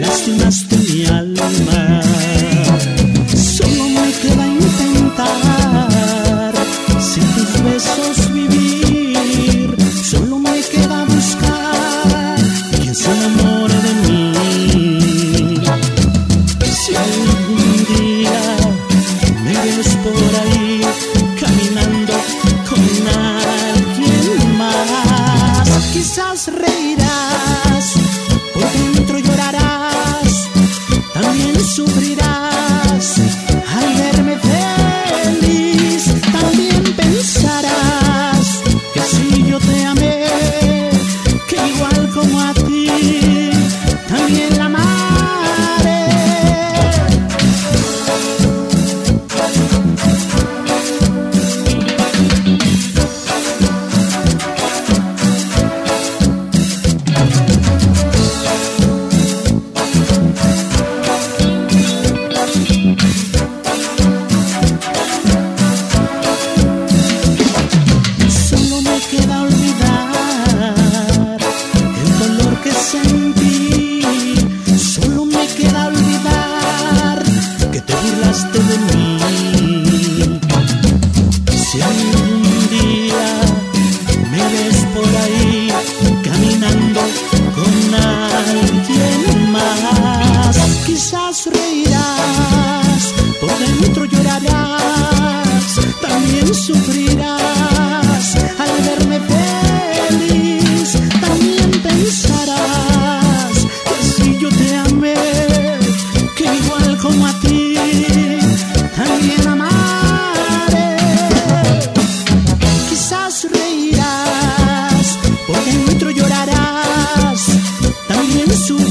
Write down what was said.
lastimaste también sufrirás al verme feliz. También pensarás que si yo te amé, que igual como a ti, también amaré. Quizás reirás, por dentro llorarás, también sufrirás